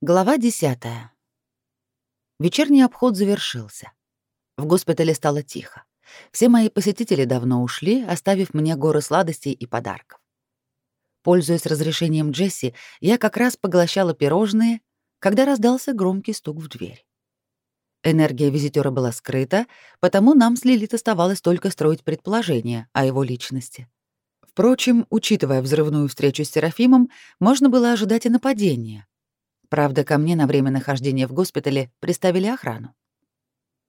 Глава 10. Вечерний обход завершился. В госпитале стало тихо. Все мои посетители давно ушли, оставив мне горы сладостей и подарков. Пользуясь разрешением Джесси, я как раз поглощала пирожные, когда раздался громкий стук в дверь. Энергия визитера была скрыта, потому нам с Лилит оставалось только строить предположения о его личности. Впрочем, учитывая взрывную встречу с Серафимом, можно было ожидать и нападения, Правда, ко мне на время нахождения в госпитале приставили охрану.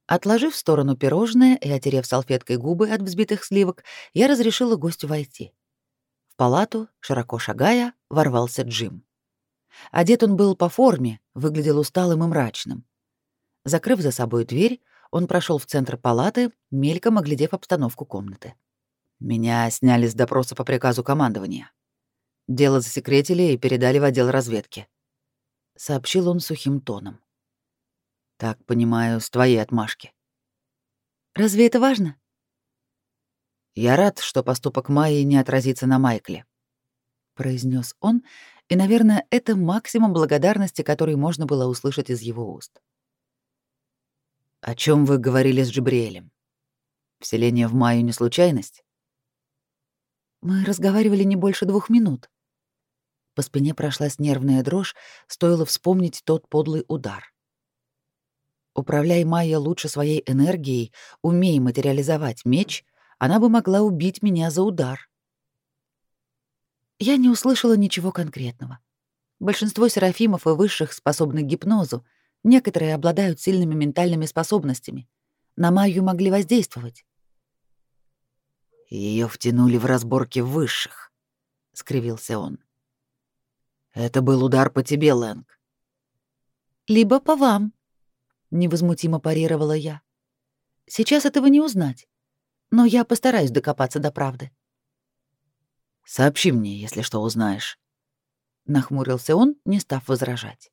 Отложив в сторону пирожное и отерев салфеткой губы от взбитых сливок, я разрешила гостю войти. В палату, широко шагая, ворвался Джим. Одет он был по форме, выглядел усталым и мрачным. Закрыв за собой дверь, он прошел в центр палаты, мельком оглядев обстановку комнаты. Меня сняли с допроса по приказу командования. Дело засекретили и передали в отдел разведки сообщил он сухим тоном. Так понимаю, с твоей отмашки. Разве это важно? Я рад, что поступок Майи не отразится на Майкле, произнес он, и, наверное, это максимум благодарности, который можно было услышать из его уст. О чем вы говорили с Джибриэлем? Вселение в Майю не случайность? Мы разговаривали не больше двух минут. По спине прошлась нервная дрожь, стоило вспомнить тот подлый удар. Управляя Майя лучше своей энергией, умей материализовать меч, она бы могла убить меня за удар. Я не услышала ничего конкретного. Большинство серафимов и высших способны к гипнозу, некоторые обладают сильными ментальными способностями. На Майю могли воздействовать. Ее втянули в разборки высших, — скривился он. Это был удар по тебе, Лэнг. Либо по вам, невозмутимо парировала я. Сейчас этого не узнать, но я постараюсь докопаться до правды. Сообщи мне, если что узнаешь, нахмурился он, не став возражать.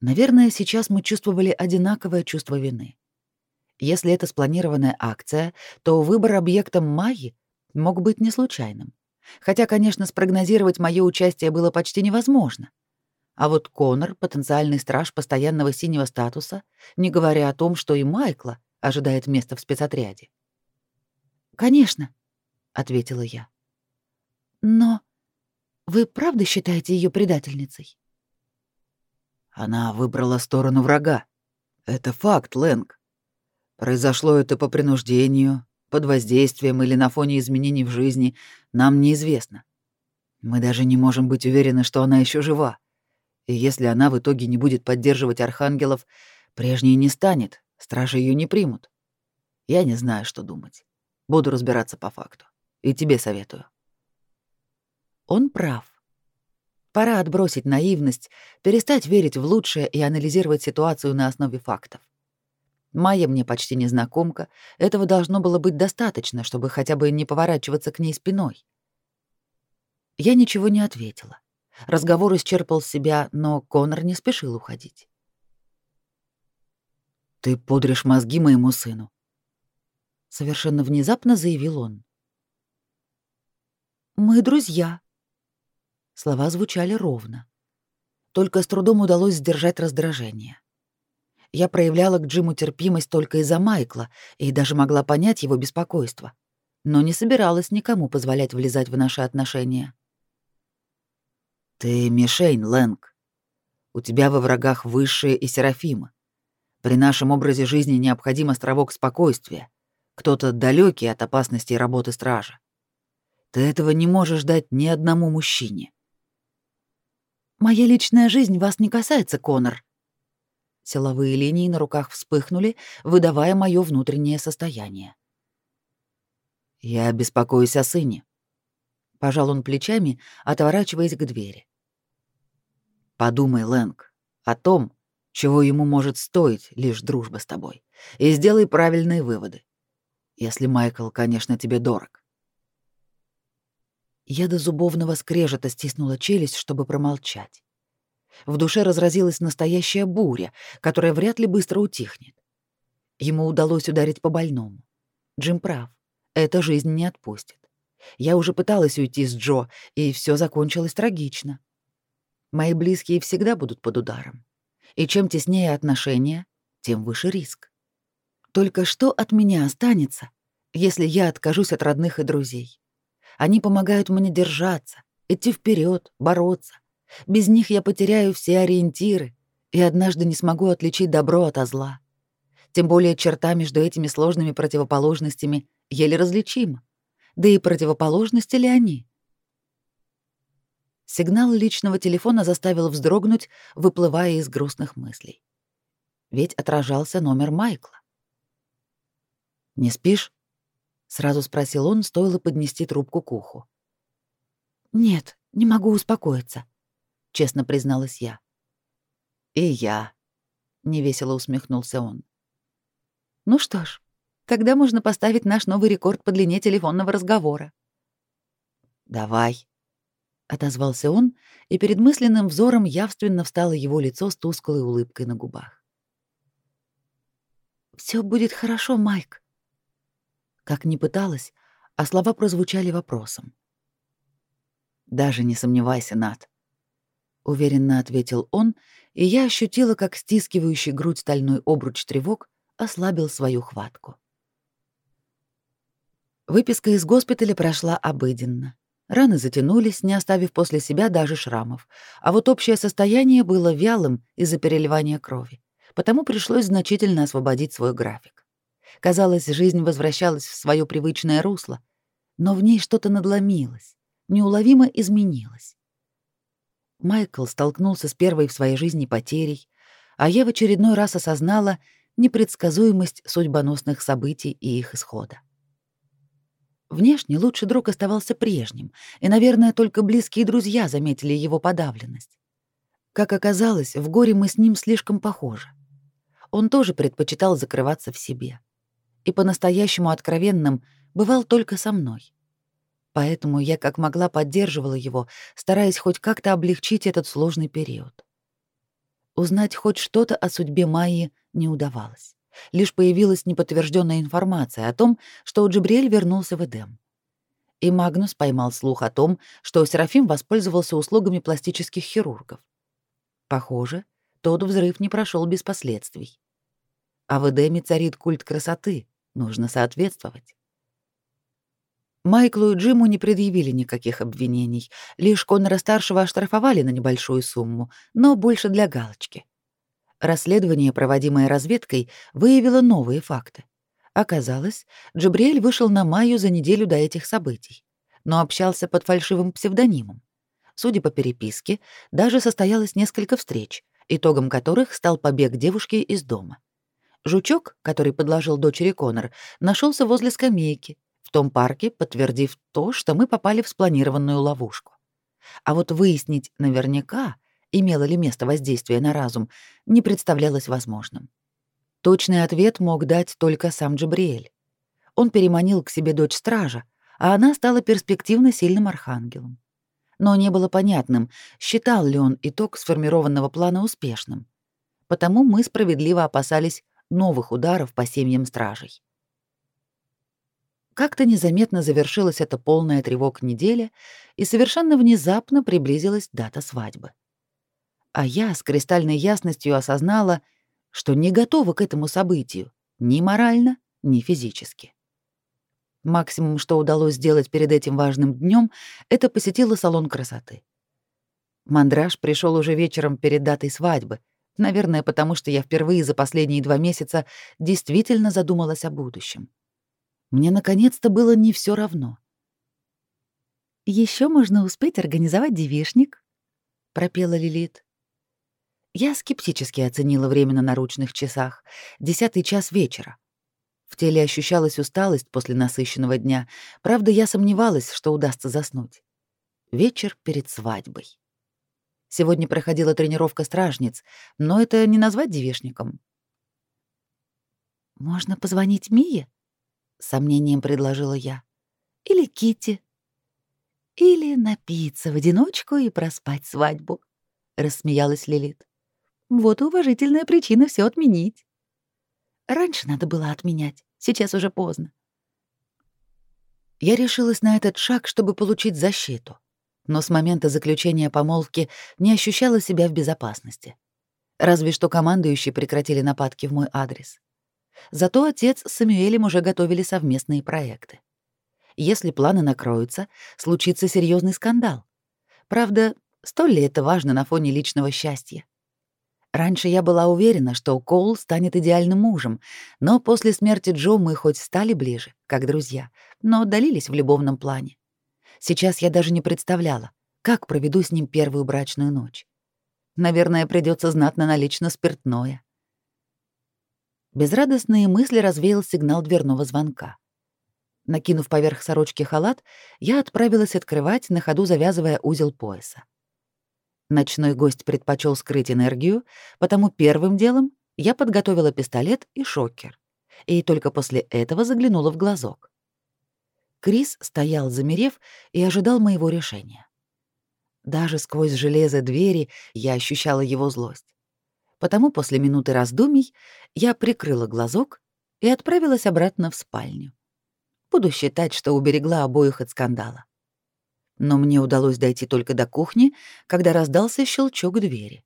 Наверное, сейчас мы чувствовали одинаковое чувство вины. Если это спланированная акция, то выбор объекта Майи мог быть не случайным. Хотя, конечно, спрогнозировать мое участие было почти невозможно. А вот Конор — потенциальный страж постоянного синего статуса, не говоря о том, что и Майкла ожидает места в спецотряде. «Конечно», — ответила я. «Но вы правда считаете ее предательницей?» Она выбрала сторону врага. Это факт, Лэнг. Произошло это по принуждению, под воздействием или на фоне изменений в жизни, нам неизвестно. Мы даже не можем быть уверены, что она еще жива. И если она в итоге не будет поддерживать архангелов, прежней не станет, стражи ее не примут. Я не знаю, что думать. Буду разбираться по факту. И тебе советую. Он прав. Пора отбросить наивность, перестать верить в лучшее и анализировать ситуацию на основе фактов. Майя мне почти незнакомка, этого должно было быть достаточно, чтобы хотя бы не поворачиваться к ней спиной. Я ничего не ответила. Разговор исчерпал себя, но Конор не спешил уходить. «Ты подришь мозги моему сыну», — совершенно внезапно заявил он. «Мы друзья». Слова звучали ровно. Только с трудом удалось сдержать раздражение. Я проявляла к Джиму терпимость только из-за Майкла и даже могла понять его беспокойство, но не собиралась никому позволять влезать в наши отношения. «Ты мишень, Лэнг. У тебя во врагах высшие и Серафимы. При нашем образе жизни необходим островок спокойствия, кто-то далекий от опасностей работы стража. Ты этого не можешь дать ни одному мужчине». «Моя личная жизнь вас не касается, Конор», Силовые линии на руках вспыхнули, выдавая мое внутреннее состояние. «Я беспокоюсь о сыне», — пожал он плечами, отворачиваясь к двери. «Подумай, Лэнг, о том, чего ему может стоить лишь дружба с тобой, и сделай правильные выводы. Если Майкл, конечно, тебе дорог». Я до зубовного скрежета стиснула челюсть, чтобы промолчать. В душе разразилась настоящая буря, которая вряд ли быстро утихнет. Ему удалось ударить по больному. Джим прав. Эта жизнь не отпустит. Я уже пыталась уйти с Джо, и все закончилось трагично. Мои близкие всегда будут под ударом. И чем теснее отношения, тем выше риск. Только что от меня останется, если я откажусь от родных и друзей? Они помогают мне держаться, идти вперед, бороться. Без них я потеряю все ориентиры и однажды не смогу отличить добро от зла. Тем более черта между этими сложными противоположностями еле различима. Да и противоположности ли они? Сигнал личного телефона заставил вздрогнуть, выплывая из грустных мыслей. Ведь отражался номер Майкла. «Не спишь?» — сразу спросил он, стоило поднести трубку к уху. «Нет, не могу успокоиться», — честно призналась я. «И я», — невесело усмехнулся он. «Ну что ж, тогда можно поставить наш новый рекорд по длине телефонного разговора». «Давай», — отозвался он, и перед мысленным взором явственно встало его лицо с тусклой улыбкой на губах. Все будет хорошо, Майк». Как ни пыталась, а слова прозвучали вопросом. «Даже не сомневайся, Над», — уверенно ответил он, и я ощутила, как стискивающий грудь стальной обруч тревог ослабил свою хватку. Выписка из госпиталя прошла обыденно. Раны затянулись, не оставив после себя даже шрамов, а вот общее состояние было вялым из-за переливания крови, потому пришлось значительно освободить свой график. Казалось, жизнь возвращалась в свое привычное русло, но в ней что-то надломилось, неуловимо изменилось. Майкл столкнулся с первой в своей жизни потерей, а я в очередной раз осознала непредсказуемость судьбоносных событий и их исхода. Внешне лучший друг оставался прежним, и, наверное, только близкие друзья заметили его подавленность. Как оказалось, в горе мы с ним слишком похожи. Он тоже предпочитал закрываться в себе. И по-настоящему откровенным бывал только со мной. Поэтому я как могла поддерживала его, стараясь хоть как-то облегчить этот сложный период. Узнать хоть что-то о судьбе Майи не удавалось. Лишь появилась неподтвержденная информация о том, что Джибриэль вернулся в Эдем. И Магнус поймал слух о том, что Серафим воспользовался услугами пластических хирургов. Похоже, тот взрыв не прошел без последствий. А в Эдеме царит культ красоты, нужно соответствовать. Майклу и Джиму не предъявили никаких обвинений, лишь Коннора-старшего оштрафовали на небольшую сумму, но больше для галочки. Расследование, проводимое разведкой, выявило новые факты. Оказалось, Джабриэль вышел на Майю за неделю до этих событий, но общался под фальшивым псевдонимом. Судя по переписке, даже состоялось несколько встреч, итогом которых стал побег девушки из дома. Жучок, который подложил дочери Конор, нашелся возле скамейки, в том парке, подтвердив то, что мы попали в спланированную ловушку. А вот выяснить наверняка, имело ли место воздействие на разум, не представлялось возможным. Точный ответ мог дать только сам Джабриэль. Он переманил к себе дочь стража, а она стала перспективно сильным архангелом. Но не было понятным, считал ли он итог сформированного плана успешным. Потому мы справедливо опасались новых ударов по семьям стражей. Как-то незаметно завершилась эта полная тревог неделя, и совершенно внезапно приблизилась дата свадьбы а я с кристальной ясностью осознала, что не готова к этому событию ни морально, ни физически. Максимум, что удалось сделать перед этим важным днем, это посетила салон красоты. Мандраж пришел уже вечером перед датой свадьбы, наверное, потому что я впервые за последние два месяца действительно задумалась о будущем. Мне наконец-то было не все равно. Еще можно успеть организовать девишник, пропела Лилит. Я скептически оценила время на наручных часах. Десятый час вечера. В теле ощущалась усталость после насыщенного дня. Правда, я сомневалась, что удастся заснуть. Вечер перед свадьбой. Сегодня проходила тренировка стражниц, но это не назвать девишником. «Можно позвонить Мие?» — сомнением предложила я. «Или Кити, «Или напиться в одиночку и проспать свадьбу», — рассмеялась Лилит. Вот уважительная причина все отменить. Раньше надо было отменять, сейчас уже поздно. Я решилась на этот шаг, чтобы получить защиту. но с момента заключения помолвки не ощущала себя в безопасности. Разве что командующие прекратили нападки в мой адрес. Зато отец с Самюэлем уже готовили совместные проекты. Если планы накроются, случится серьезный скандал. Правда, столь ли это важно на фоне личного счастья? Раньше я была уверена, что Коул станет идеальным мужем, но после смерти Джо мы хоть стали ближе, как друзья, но отдалились в любовном плане. Сейчас я даже не представляла, как проведу с ним первую брачную ночь. Наверное, придется знатно налично спиртное. Безрадостные мысли развеял сигнал дверного звонка. Накинув поверх сорочки халат, я отправилась открывать, на ходу завязывая узел пояса. Ночной гость предпочел скрыть энергию, потому первым делом я подготовила пистолет и шокер, и только после этого заглянула в глазок. Крис стоял, замерев, и ожидал моего решения. Даже сквозь железо двери я ощущала его злость. Потому после минуты раздумий я прикрыла глазок и отправилась обратно в спальню. Буду считать, что уберегла обоих от скандала но мне удалось дойти только до кухни, когда раздался щелчок двери.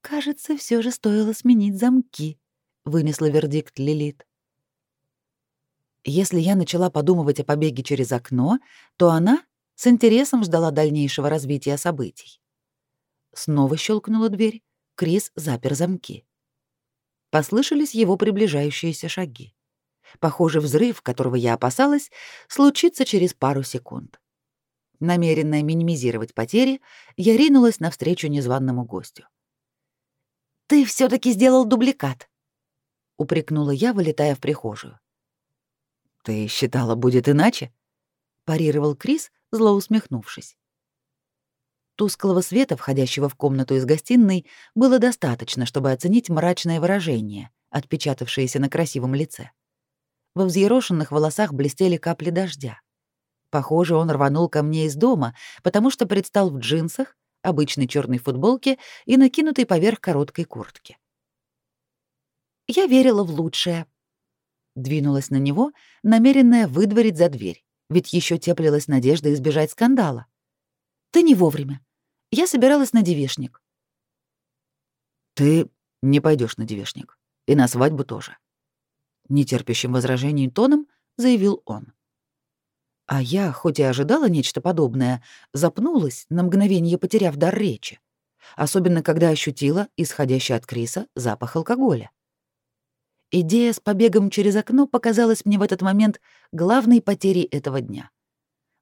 «Кажется, все же стоило сменить замки», — вынесла вердикт Лилит. Если я начала подумывать о побеге через окно, то она с интересом ждала дальнейшего развития событий. Снова щелкнула дверь, Крис запер замки. Послышались его приближающиеся шаги. Похоже, взрыв, которого я опасалась, случится через пару секунд. Намеренная минимизировать потери, я ринулась навстречу незваному гостю. «Ты все таки сделал дубликат», — упрекнула я, вылетая в прихожую. «Ты считала, будет иначе?» — парировал Крис, зло усмехнувшись. Тусклого света, входящего в комнату из гостиной, было достаточно, чтобы оценить мрачное выражение, отпечатавшееся на красивом лице. Во взъерошенных волосах блестели капли дождя. Похоже, он рванул ко мне из дома, потому что предстал в джинсах, обычной черной футболке и накинутой поверх короткой куртки. Я верила в лучшее. Двинулась на него, намеренная выдворить за дверь, ведь еще теплилась надежда избежать скандала. Ты не вовремя. Я собиралась на девишник. Ты не пойдешь на девишник. И на свадьбу тоже. Нетерпящим возражений тоном заявил он. А я, хоть и ожидала нечто подобное, запнулась, на мгновение потеряв дар речи, особенно когда ощутила исходящий от Криса запах алкоголя. Идея с побегом через окно показалась мне в этот момент главной потерей этого дня.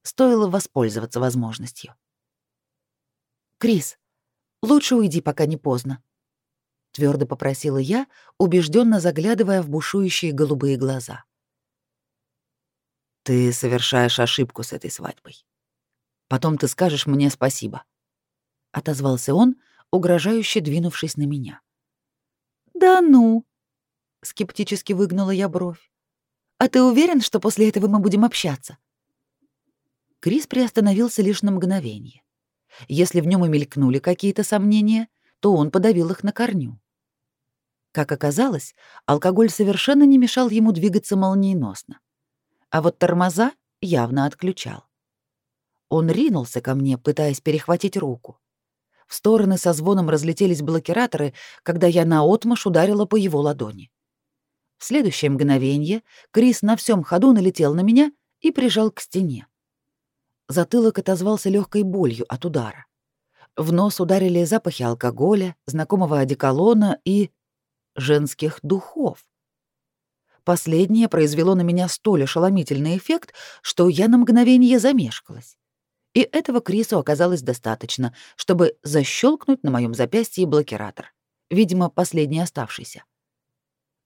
Стоило воспользоваться возможностью. «Крис, лучше уйди, пока не поздно», — твердо попросила я, убежденно заглядывая в бушующие голубые глаза. Ты совершаешь ошибку с этой свадьбой. Потом ты скажешь мне спасибо. Отозвался он, угрожающе двинувшись на меня. Да ну, скептически выгнула я бровь. А ты уверен, что после этого мы будем общаться? Крис приостановился лишь на мгновение. Если в нем и мелькнули какие-то сомнения, то он подавил их на корню. Как оказалось, алкоголь совершенно не мешал ему двигаться молниеносно а вот тормоза явно отключал. Он ринулся ко мне, пытаясь перехватить руку. В стороны со звоном разлетелись блокираторы, когда я наотмашь ударила по его ладони. В следующее мгновение Крис на всем ходу налетел на меня и прижал к стене. Затылок отозвался легкой болью от удара. В нос ударили запахи алкоголя, знакомого одеколона и женских духов. Последнее произвело на меня столь ошеломительный эффект, что я на мгновение замешкалась. И этого Крису оказалось достаточно, чтобы защелкнуть на моем запястье блокиратор, видимо, последний оставшийся.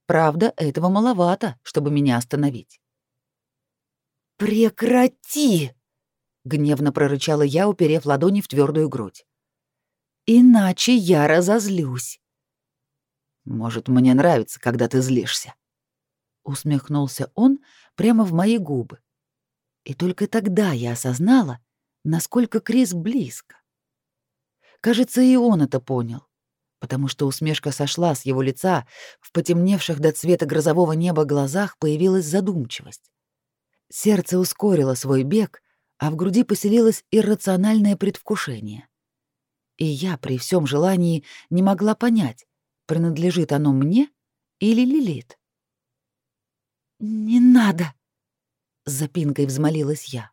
Правда, этого маловато, чтобы меня остановить. «Прекрати!» — гневно прорычала я, уперев ладони в твердую грудь. «Иначе я разозлюсь». «Может, мне нравится, когда ты злишься», усмехнулся он прямо в мои губы. И только тогда я осознала, насколько Крис близко. Кажется, и он это понял, потому что усмешка сошла с его лица, в потемневших до цвета грозового неба глазах появилась задумчивость. Сердце ускорило свой бег, а в груди поселилось иррациональное предвкушение. И я при всем желании не могла понять, принадлежит оно мне или Лилит. «Не надо!» — с запинкой взмолилась я.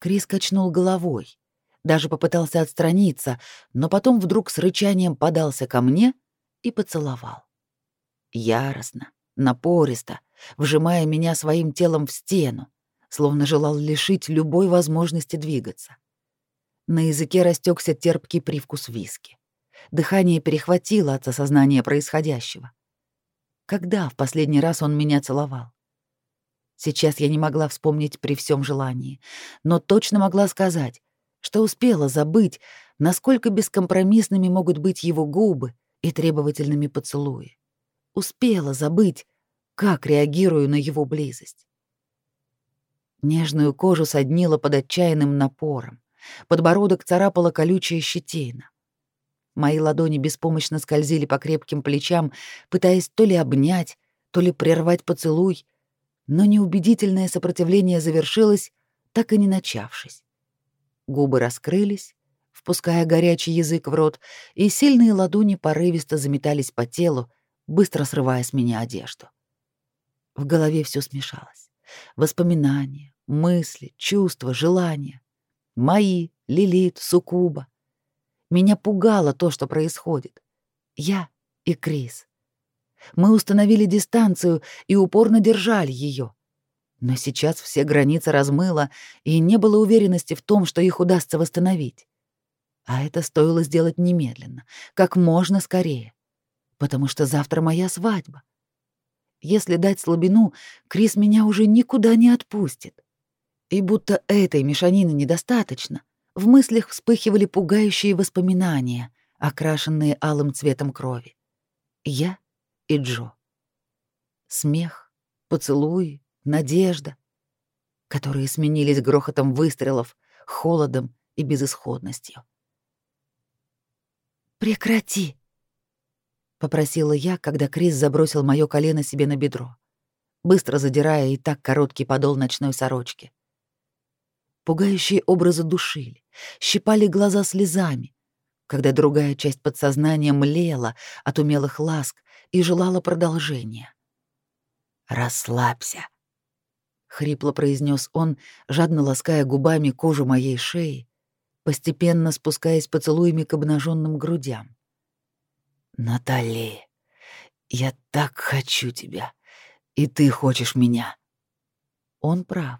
Крис качнул головой, даже попытался отстраниться, но потом вдруг с рычанием подался ко мне и поцеловал. Яростно, напористо, вжимая меня своим телом в стену, словно желал лишить любой возможности двигаться. На языке растекся терпкий привкус виски. Дыхание перехватило от осознания происходящего. Когда в последний раз он меня целовал? Сейчас я не могла вспомнить при всем желании, но точно могла сказать, что успела забыть, насколько бескомпромиссными могут быть его губы и требовательными поцелуи. Успела забыть, как реагирую на его близость. Нежную кожу соднило под отчаянным напором. Подбородок царапала колючая щетина. Мои ладони беспомощно скользили по крепким плечам, пытаясь то ли обнять, то ли прервать поцелуй, но неубедительное сопротивление завершилось, так и не начавшись. Губы раскрылись, впуская горячий язык в рот, и сильные ладони порывисто заметались по телу, быстро срывая с меня одежду. В голове все смешалось. Воспоминания, мысли, чувства, желания. Мои, Лилит, Сукуба. Меня пугало то, что происходит. Я и Крис. Мы установили дистанцию и упорно держали ее. Но сейчас все границы размыло, и не было уверенности в том, что их удастся восстановить. А это стоило сделать немедленно, как можно скорее. Потому что завтра моя свадьба. Если дать слабину, Крис меня уже никуда не отпустит. И будто этой мешанины недостаточно, в мыслях вспыхивали пугающие воспоминания, окрашенные алым цветом крови. Я и Джо. Смех, поцелуи, надежда, которые сменились грохотом выстрелов, холодом и безысходностью. «Прекрати!» — попросила я, когда Крис забросил моё колено себе на бедро, быстро задирая и так короткий подол ночной сорочки. Пугающие образы душили, щипали глаза слезами, когда другая часть подсознания млела от умелых ласк и желала продолжения. «Расслабься», — хрипло произнес он, жадно лаская губами кожу моей шеи, постепенно спускаясь поцелуями к обнаженным грудям. «Натали, я так хочу тебя, и ты хочешь меня». Он прав.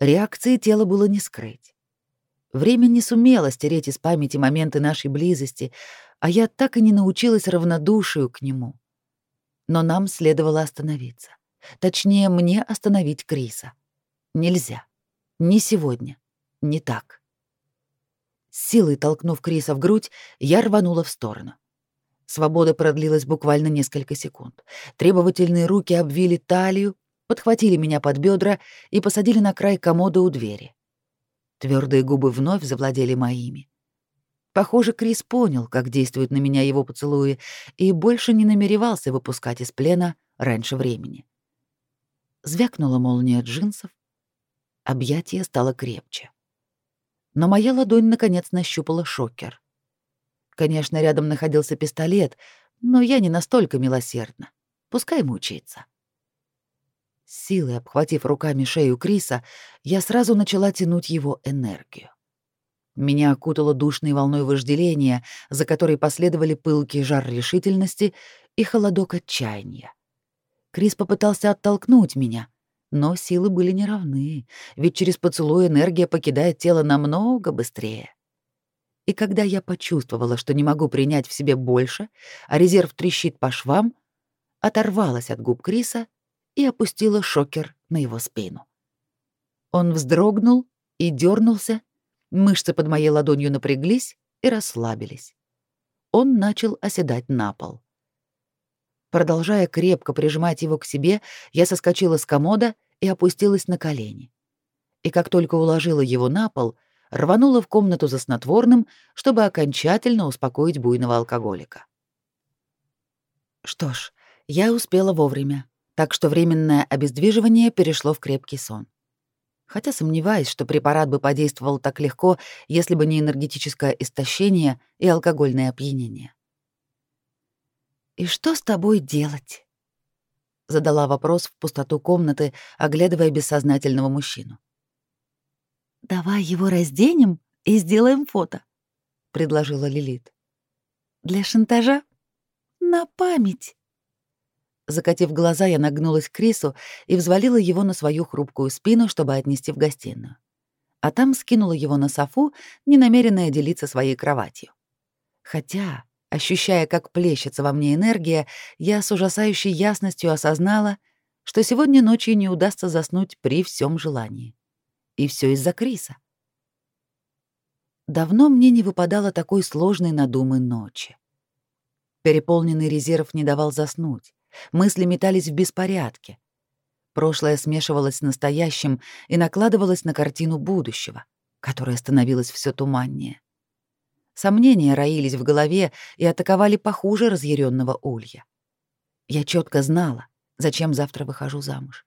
Реакции тела было не скрыть. Время не сумело стереть из памяти моменты нашей близости, а я так и не научилась равнодушию к нему. Но нам следовало остановиться. Точнее, мне остановить Криса. Нельзя. Не сегодня. Не так. С силой толкнув Криса в грудь, я рванула в сторону. Свобода продлилась буквально несколько секунд. Требовательные руки обвили талию, подхватили меня под бедра и посадили на край комода у двери. Твердые губы вновь завладели моими. Похоже, Крис понял, как действуют на меня его поцелуи, и больше не намеревался выпускать из плена раньше времени. Звякнула молния джинсов, объятие стало крепче. Но моя ладонь наконец нащупала шокер. Конечно, рядом находился пистолет, но я не настолько милосердна. Пускай мучается. Силой обхватив руками шею Криса, я сразу начала тянуть его энергию. Меня окутало душной волной вожделения, за которой последовали пылкий жар решительности и холодок отчаяния. Крис попытался оттолкнуть меня, но силы были неравны, ведь через поцелуй энергия покидает тело намного быстрее. И когда я почувствовала, что не могу принять в себе больше, а резерв трещит по швам, оторвалась от губ Криса и опустила шокер на его спину. Он вздрогнул и дернулся, мышцы под моей ладонью напряглись и расслабились. Он начал оседать на пол. Продолжая крепко прижимать его к себе, я соскочила с комода и опустилась на колени. И как только уложила его на пол, рванула в комнату за снотворным, чтобы окончательно успокоить буйного алкоголика. Что ж, я успела вовремя так что временное обездвиживание перешло в крепкий сон. Хотя сомневаюсь, что препарат бы подействовал так легко, если бы не энергетическое истощение и алкогольное опьянение. «И что с тобой делать?» — задала вопрос в пустоту комнаты, оглядывая бессознательного мужчину. «Давай его разденем и сделаем фото», — предложила Лилит. «Для шантажа? На память». Закатив глаза, я нагнулась к Крису и взвалила его на свою хрупкую спину, чтобы отнести в гостиную. А там скинула его на софу, не намеренная делиться своей кроватью. Хотя, ощущая, как плещется во мне энергия, я с ужасающей ясностью осознала, что сегодня ночью не удастся заснуть при всем желании. И все из-за Криса. Давно мне не выпадало такой сложной надумы ночи. Переполненный резерв не давал заснуть. Мысли метались в беспорядке. Прошлое смешивалось с настоящим и накладывалось на картину будущего, которая становилась все туманнее. Сомнения роились в голове и атаковали похуже разъяренного улья. Я четко знала, зачем завтра выхожу замуж.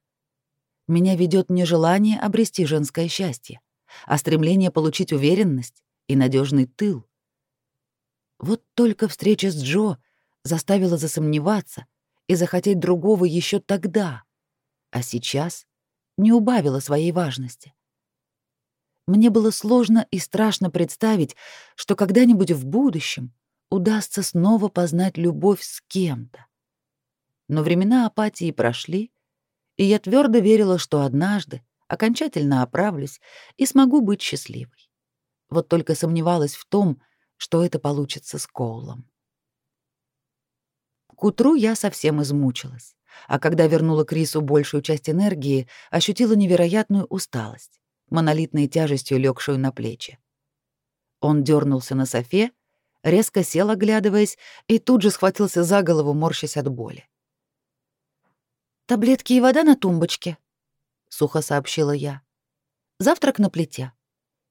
Меня ведет не желание обрести женское счастье, а стремление получить уверенность и надежный тыл. Вот только встреча с Джо заставила засомневаться — и захотеть другого еще тогда, а сейчас не убавила своей важности. Мне было сложно и страшно представить, что когда-нибудь в будущем удастся снова познать любовь с кем-то. Но времена апатии прошли, и я твердо верила, что однажды окончательно оправлюсь и смогу быть счастливой. Вот только сомневалась в том, что это получится с Коулом. К утру я совсем измучилась, а когда вернула Крису большую часть энергии, ощутила невероятную усталость, монолитной тяжестью легшую на плечи. Он дернулся на софе, резко сел, оглядываясь, и тут же схватился за голову, морщась от боли. «Таблетки и вода на тумбочке», — сухо сообщила я. «Завтрак на плите.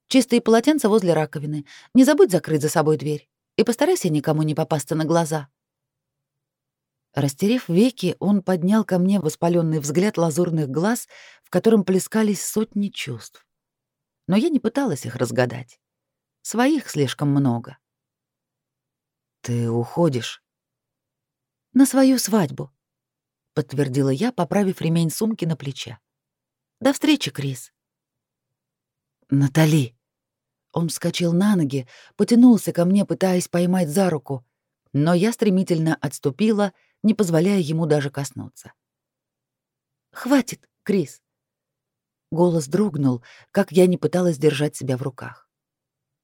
Чистые полотенца возле раковины. Не забудь закрыть за собой дверь. И постарайся никому не попасться на глаза». Растерев веки, он поднял ко мне воспаленный взгляд лазурных глаз, в котором плескались сотни чувств. Но я не пыталась их разгадать. Своих слишком много. «Ты уходишь?» «На свою свадьбу», — подтвердила я, поправив ремень сумки на плече. «До встречи, Крис». «Натали!» Он вскочил на ноги, потянулся ко мне, пытаясь поймать за руку, но я стремительно отступила — не позволяя ему даже коснуться. «Хватит, Крис!» Голос дрогнул, как я не пыталась держать себя в руках.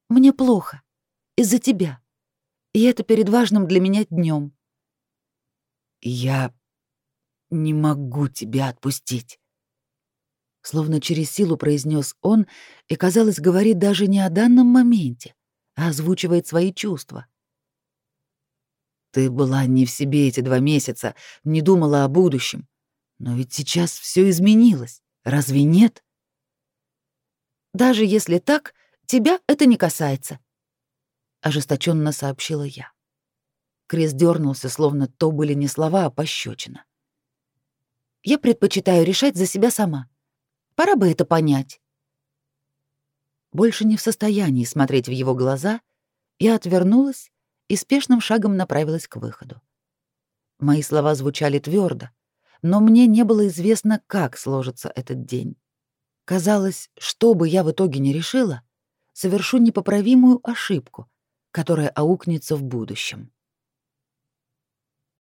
«Мне плохо. Из-за тебя. И это перед важным для меня днем. «Я не могу тебя отпустить», — словно через силу произнес он и, казалось, говорит даже не о данном моменте, а озвучивает свои чувства. Ты была не в себе эти два месяца, не думала о будущем. Но ведь сейчас все изменилось. Разве нет? Даже если так, тебя это не касается, ожесточенно сообщила я. Крис дернулся, словно то были не слова, а пощечина. Я предпочитаю решать за себя сама. Пора бы это понять. Больше не в состоянии смотреть в его глаза, я отвернулась и спешным шагом направилась к выходу. Мои слова звучали твердо, но мне не было известно, как сложится этот день. Казалось, что бы я в итоге не решила, совершу непоправимую ошибку, которая аукнется в будущем.